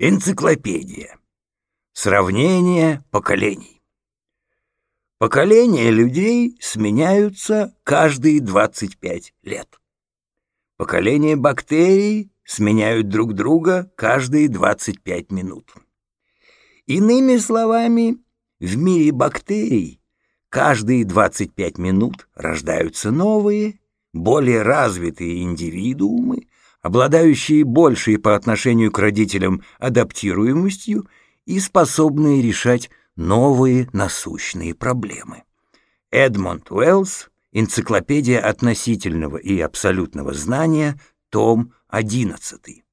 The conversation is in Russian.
Энциклопедия. Сравнение поколений. Поколения людей сменяются каждые 25 лет. Поколения бактерий сменяют друг друга каждые 25 минут. Иными словами, в мире бактерий каждые 25 минут рождаются новые, более развитые индивидуумы, обладающие большей по отношению к родителям адаптируемостью и способные решать новые насущные проблемы. Эдмонд Уэллс, Энциклопедия относительного и абсолютного знания, том 11.